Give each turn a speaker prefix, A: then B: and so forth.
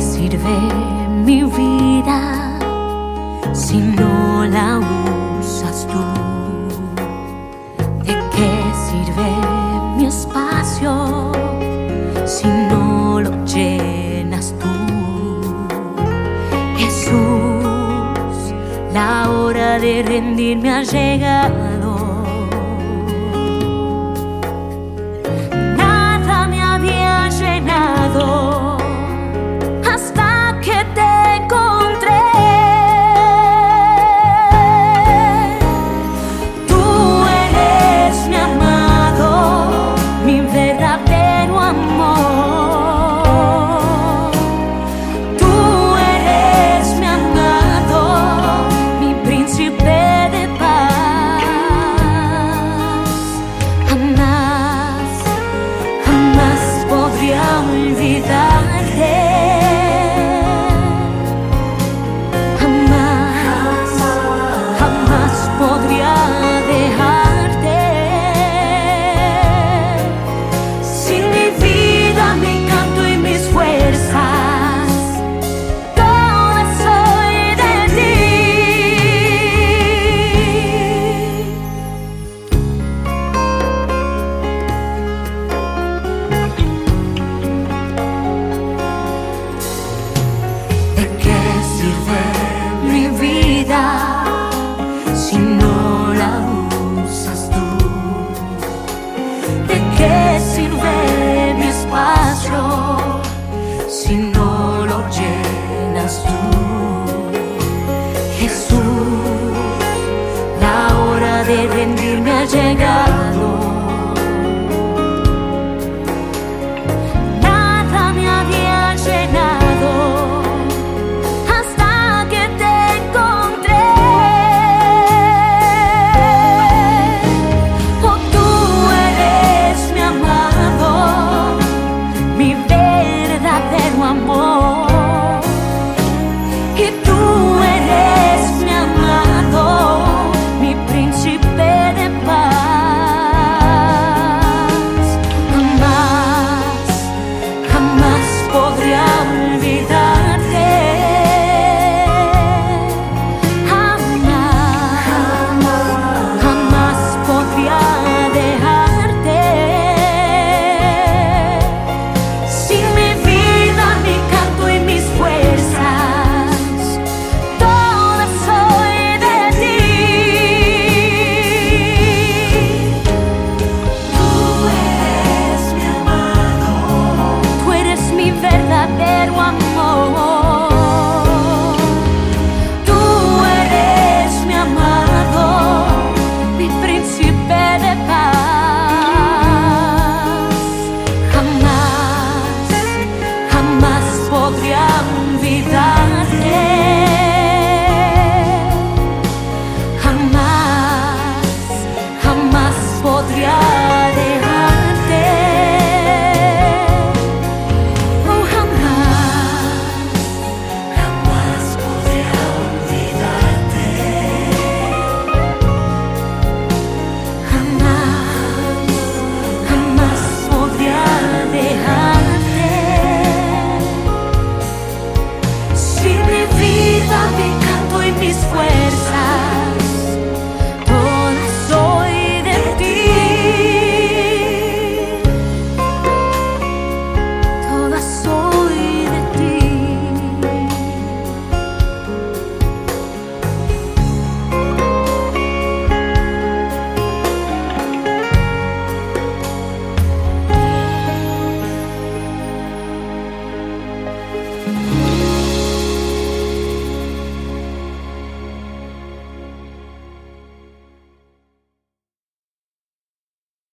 A: sirve mi vida si no la usas tú? ¿De qué sirve mi espacio si no lo llenas tú? Jesús, la hora de rendirme ha llegado. Jesús, la hora de rendirme ha llegado. Patria.